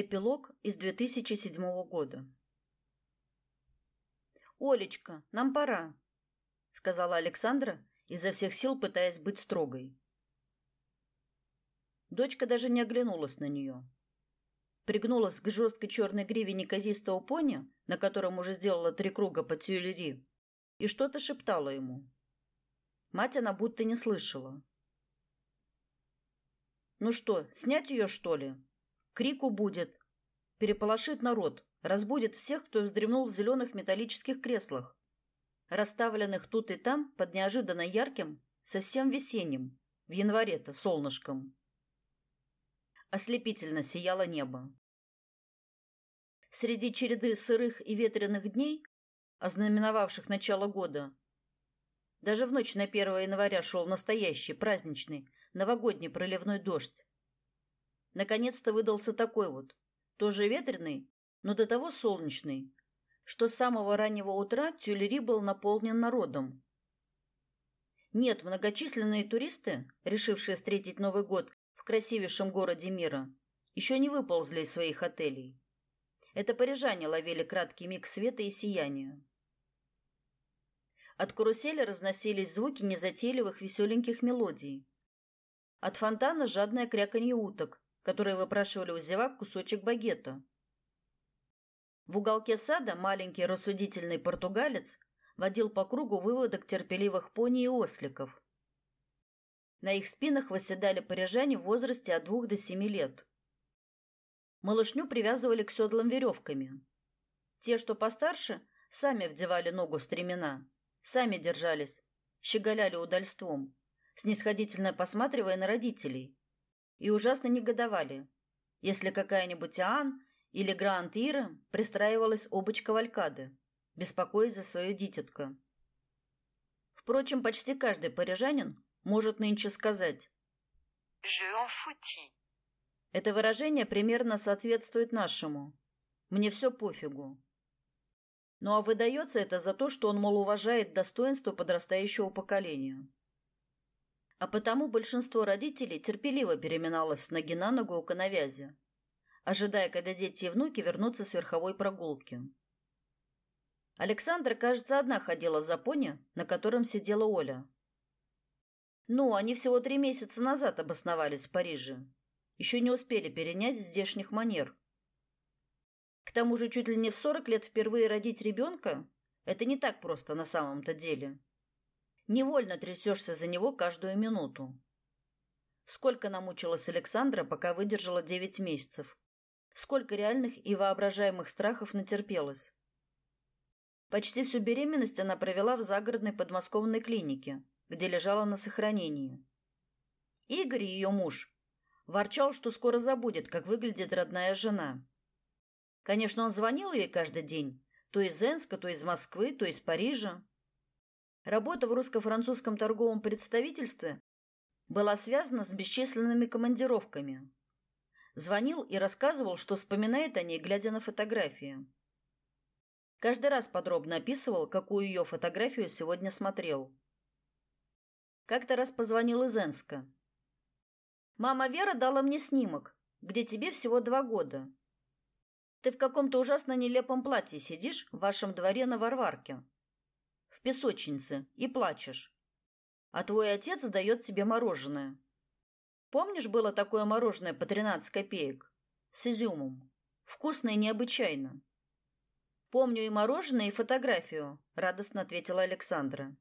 Эпилог из 2007 года. Олечка, нам пора, сказала Александра, изо всех сил пытаясь быть строгой. Дочка даже не оглянулась на нее. Пригнулась к жесткой черной гриве неказистого пони, на котором уже сделала три круга по тюлери, и что-то шептала ему. Мать она будто не слышала. Ну что, снять ее, что ли? Крику будет. Переполошит народ, разбудит всех, кто вздремнул в зеленых металлических креслах, расставленных тут и там под неожиданно ярким, совсем весенним, в январе-то, солнышком. Ослепительно сияло небо. Среди череды сырых и ветреных дней, ознаменовавших начало года, даже в ночь на 1 января шел настоящий, праздничный, новогодний проливной дождь. Наконец-то выдался такой вот, тоже ветреный, но до того солнечный, что с самого раннего утра Тюлери был наполнен народом. Нет, многочисленные туристы, решившие встретить Новый год в красивейшем городе мира, еще не выползли из своих отелей. Это парижане ловили краткий миг света и сияния. От карусели разносились звуки незатейливых веселеньких мелодий. От фонтана жадное кряканье уток, которые выпрашивали у зевак кусочек багета. В уголке сада маленький рассудительный португалец водил по кругу выводок терпеливых пони и осликов. На их спинах восседали парижане в возрасте от двух до семи лет. Малышню привязывали к седлам веревками. Те, что постарше, сами вдевали ногу в стремена, сами держались, щеголяли удальством, снисходительно посматривая на родителей, и ужасно негодовали, если какая-нибудь Ан или Гранд Ира пристраивалась обочь кавалькады, беспокоясь за свое дитятко. Впрочем, почти каждый парижанин может нынче сказать «Je en foutis». Это выражение примерно соответствует нашему «мне все пофигу». Ну а выдается это за то, что он, мол, уважает достоинство подрастающего поколения а потому большинство родителей терпеливо переминалось с ноги на ногу у коновязи, ожидая, когда дети и внуки вернутся с верховой прогулки. Александра, кажется, одна ходила за пони, на котором сидела Оля. Ну, они всего три месяца назад обосновались в Париже. Еще не успели перенять здешних манер. К тому же чуть ли не в сорок лет впервые родить ребенка – это не так просто на самом-то деле невольно трясешься за него каждую минуту. Сколько намучилась Александра, пока выдержала девять месяцев. Сколько реальных и воображаемых страхов натерпелась. Почти всю беременность она провела в загородной подмосковной клинике, где лежала на сохранении. Игорь, ее муж, ворчал, что скоро забудет, как выглядит родная жена. Конечно, он звонил ей каждый день, то из Энска, то из Москвы, то из Парижа. Работа в русско-французском торговом представительстве была связана с бесчисленными командировками. Звонил и рассказывал, что вспоминает о ней, глядя на фотографии. Каждый раз подробно описывал, какую ее фотографию сегодня смотрел. Как-то раз позвонил из Энска. «Мама Вера дала мне снимок, где тебе всего два года. Ты в каком-то ужасно нелепом платье сидишь в вашем дворе на Варварке в песочнице и плачешь. А твой отец дает тебе мороженое. Помнишь, было такое мороженое по 13 копеек? С изюмом. Вкусно и необычайно. Помню и мороженое, и фотографию, радостно ответила Александра.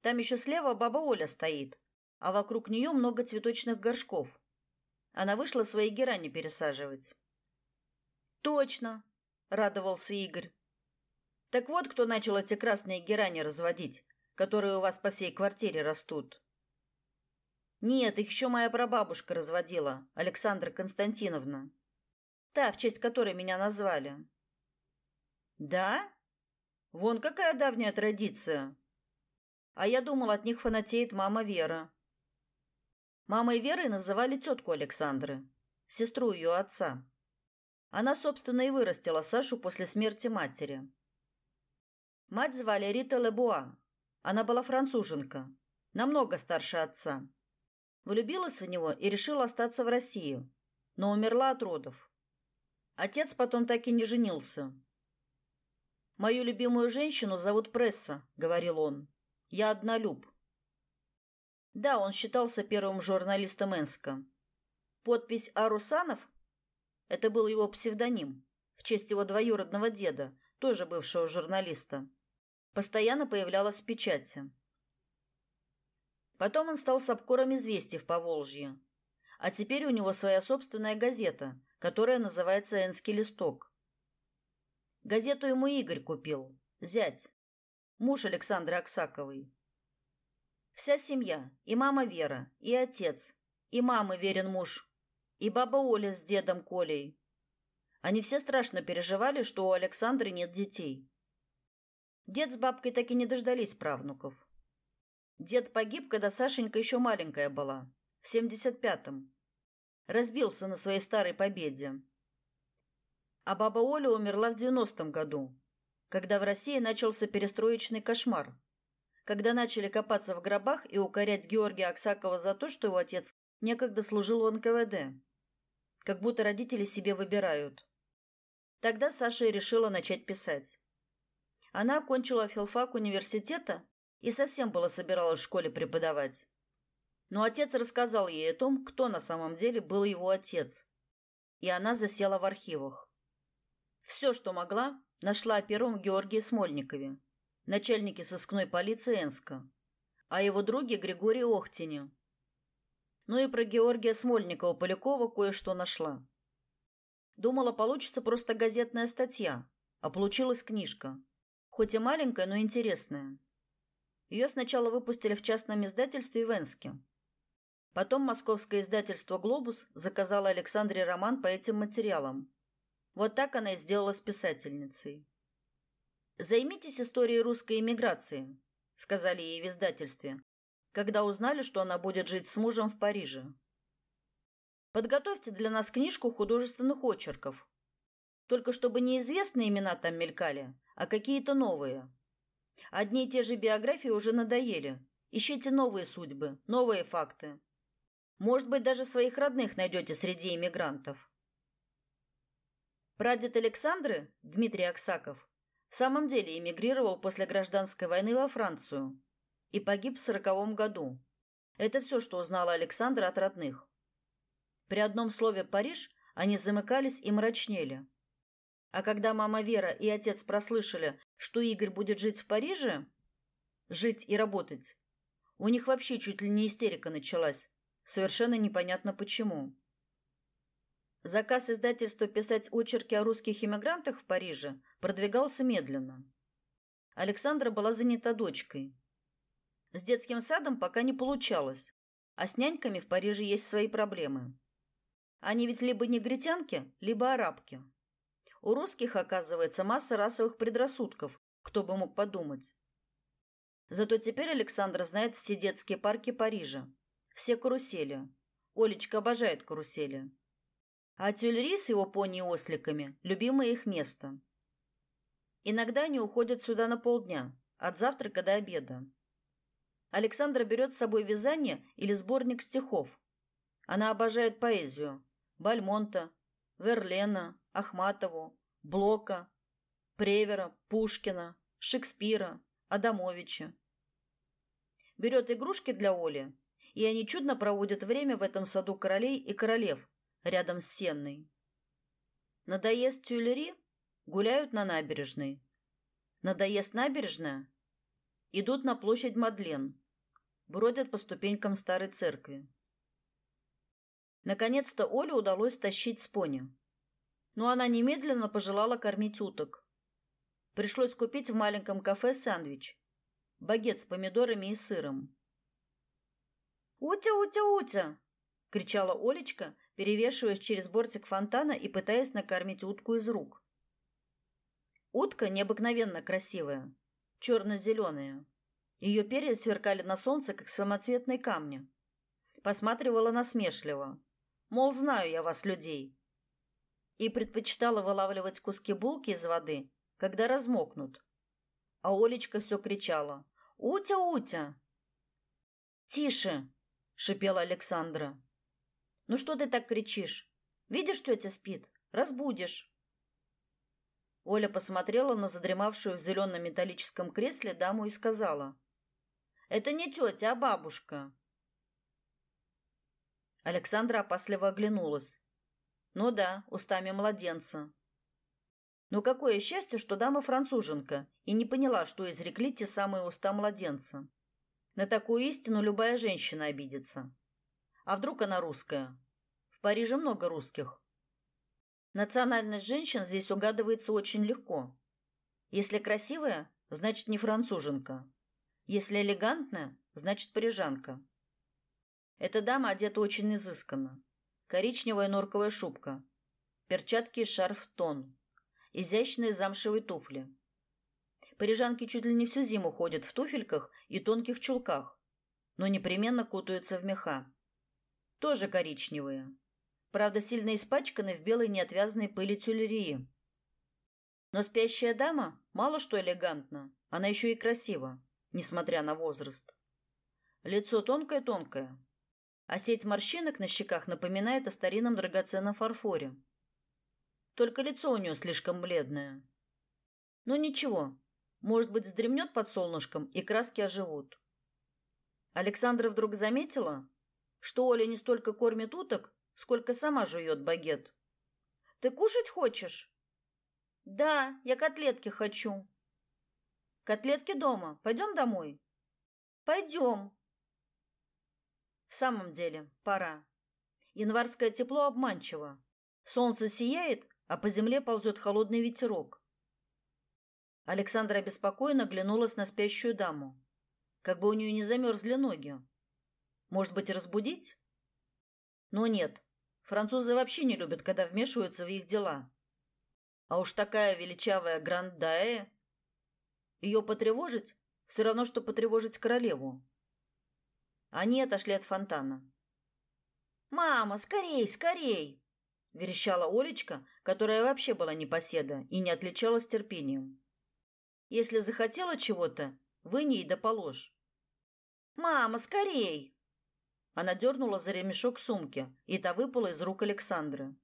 Там еще слева баба Оля стоит, а вокруг нее много цветочных горшков. Она вышла свои герани пересаживать. Точно, радовался Игорь. Так вот, кто начал эти красные герани разводить, которые у вас по всей квартире растут. Нет, их еще моя прабабушка разводила, Александра Константиновна. Та, в честь которой меня назвали. Да? Вон какая давняя традиция. А я думал, от них фанатеет мама Вера. Мамой Верой называли тетку Александры, сестру ее отца. Она, собственно, и вырастила Сашу после смерти матери. Мать звали Рита Лебуа. Она была француженка, намного старше отца. Влюбилась в него и решила остаться в России, но умерла от родов. Отец потом так и не женился. Мою любимую женщину зовут Пресса, говорил он. Я однолюб. Да, он считался первым журналистом Энска. Подпись Арусанов это был его псевдоним в честь его двоюродного деда, тоже бывшего журналиста. Постоянно появлялась в печати. Потом он стал сапкором известий в Поволжье. А теперь у него своя собственная газета, которая называется «Энский листок». Газету ему Игорь купил, зять, муж Александры Аксаковой. Вся семья, и мама Вера, и отец, и мама Верин муж, и баба Оля с дедом Колей. Они все страшно переживали, что у Александры нет детей. Дед с бабкой так и не дождались правнуков. Дед погиб, когда Сашенька еще маленькая была, в семьдесят пятом. Разбился на своей старой победе. А баба Оля умерла в девяностом году, когда в России начался перестроечный кошмар. Когда начали копаться в гробах и укорять Георгия Аксакова за то, что его отец некогда служил в НКВД. Как будто родители себе выбирают. Тогда Саша и решила начать писать. Она окончила филфак университета и совсем было собиралась в школе преподавать. Но отец рассказал ей о том, кто на самом деле был его отец. И она засела в архивах. Все, что могла, нашла о первом Георгии Смольникове, начальнике сыскной полиции Энска, о его друге Григории Охтине. Ну и про Георгия Смольникова-Полякова кое-что нашла. Думала, получится просто газетная статья, а получилась книжка. Хоть и маленькая, но интересная. Ее сначала выпустили в частном издательстве в Энске. Потом московское издательство «Глобус» заказало Александре роман по этим материалам, вот так она и сделала с писательницей. Займитесь историей русской эмиграции, сказали ей в издательстве, когда узнали, что она будет жить с мужем в Париже. Подготовьте для нас книжку художественных очерков. Только чтобы не известные имена там мелькали, а какие-то новые. Одни и те же биографии уже надоели. Ищите новые судьбы, новые факты. Может быть, даже своих родных найдете среди эмигрантов. Прадед Александры, Дмитрий Аксаков, в самом деле эмигрировал после гражданской войны во Францию и погиб в сороковом году. Это все, что узнала Александра от родных. При одном слове «Париж» они замыкались и мрачнели. А когда мама Вера и отец прослышали, что Игорь будет жить в Париже, жить и работать, у них вообще чуть ли не истерика началась, совершенно непонятно почему. Заказ издательства писать очерки о русских эмигрантах в Париже продвигался медленно. Александра была занята дочкой. С детским садом пока не получалось, а с няньками в Париже есть свои проблемы. Они ведь либо негритянки, либо арабки. У русских, оказывается, масса расовых предрассудков, кто бы мог подумать. Зато теперь Александра знает все детские парки Парижа, все карусели. Олечка обожает карусели. А Тюльри с его пони и осликами – любимое их место. Иногда они уходят сюда на полдня, от завтрака до обеда. Александра берет с собой вязание или сборник стихов. Она обожает поэзию. Бальмонта, Верлена, Ахматову, Блока, Превера, Пушкина, Шекспира, Адамовича. Берет игрушки для Оли, и они чудно проводят время в этом саду королей и королев, рядом с Сенной. Надоест Тюльри, гуляют на набережной. Надоест набережная, идут на площадь Мадлен, бродят по ступенькам старой церкви. Наконец-то Оле удалось тащить с пони. Но она немедленно пожелала кормить уток. Пришлось купить в маленьком кафе сэндвич. Багет с помидорами и сыром. «Утя, Утя, Утя!» — кричала Олечка, перевешиваясь через бортик фонтана и пытаясь накормить утку из рук. Утка необыкновенно красивая, черно-зеленая. Ее перья сверкали на солнце, как самоцветные камни. Посматривала насмешливо. Мол, знаю я вас, людей. И предпочитала вылавливать куски булки из воды, когда размокнут. А Олечка все кричала. «Утя, Утя!» «Тише!» — шипела Александра. Ну что ты так кричишь? Видишь, тетя спит? Разбудишь. Оля посмотрела на задремавшую в зеленом металлическом кресле даму и сказала. «Это не тетя, а бабушка». Александра опасливо оглянулась. «Ну да, устами младенца». Но какое счастье, что дама француженка и не поняла, что изрекли те самые уста младенца. На такую истину любая женщина обидится. А вдруг она русская? В Париже много русских. Национальность женщин здесь угадывается очень легко. Если красивая, значит не француженка. Если элегантная, значит парижанка. Эта дама одета очень изысканно. Коричневая норковая шубка, перчатки и шарф тон, изящные замшевые туфли. Парижанки чуть ли не всю зиму ходят в туфельках и тонких чулках, но непременно кутаются в меха. Тоже коричневые правда, сильно испачканы в белой неотвязной пыли тюльрии. Но спящая дама мало что элегантна, она еще и красива, несмотря на возраст. Лицо тонкое-тонкое, а сеть морщинок на щеках напоминает о старинном драгоценном фарфоре. Только лицо у нее слишком бледное. Но ничего, может быть, вздремнет под солнышком, и краски оживут. Александра вдруг заметила, что Оля не столько кормит уток, сколько сама жует багет. Ты кушать хочешь? Да, я котлетки хочу. Котлетки дома. Пойдем домой. Пойдем. В самом деле, пора. Январское тепло обманчиво. Солнце сияет, а по земле ползет холодный ветерок. Александра обеспокоенно глянулась на спящую даму, как бы у нее не замерзли ноги. Может быть, разбудить? Но нет, французы вообще не любят, когда вмешиваются в их дела. А уж такая величавая Гранд-Дае... Ее потревожить все равно, что потревожить королеву. Они отошли от фонтана. «Мама, скорей, скорей!» — верещала Олечка, которая вообще была непоседа и не отличалась терпением. «Если захотела чего-то, вынь ей да положь». «Мама, скорей!» Она дернула за ремешок сумки, и та выпала из рук Александры.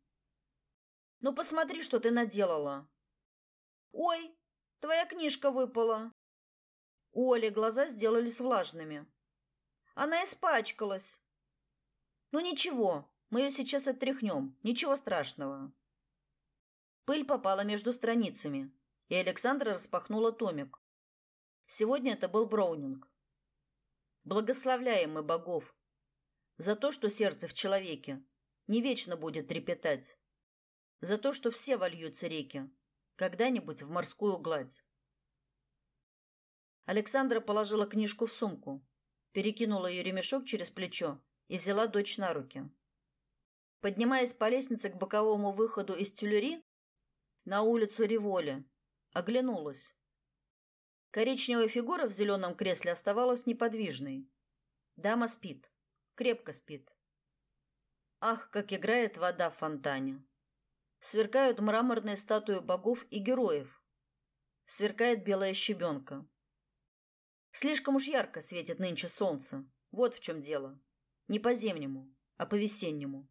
«Ну, посмотри, что ты наделала!» «Ой, твоя книжка выпала!» У Оли глаза сделались влажными. «Она испачкалась!» «Ну, ничего, мы ее сейчас отряхнем, ничего страшного!» Пыль попала между страницами, и Александра распахнула томик. Сегодня это был Броунинг. «Благословляем мы богов, за то, что сердце в человеке не вечно будет трепетать. За то, что все вольются реки когда-нибудь в морскую гладь. Александра положила книжку в сумку, перекинула ее ремешок через плечо и взяла дочь на руки. Поднимаясь по лестнице к боковому выходу из тюлери на улицу Револи, оглянулась. Коричневая фигура в зеленом кресле оставалась неподвижной. Дама спит крепко спит. Ах, как играет вода в фонтане. Сверкают мраморные статуи богов и героев. Сверкает белая щебенка. Слишком уж ярко светит нынче солнце. Вот в чем дело. Не по-зимнему, а по-весеннему.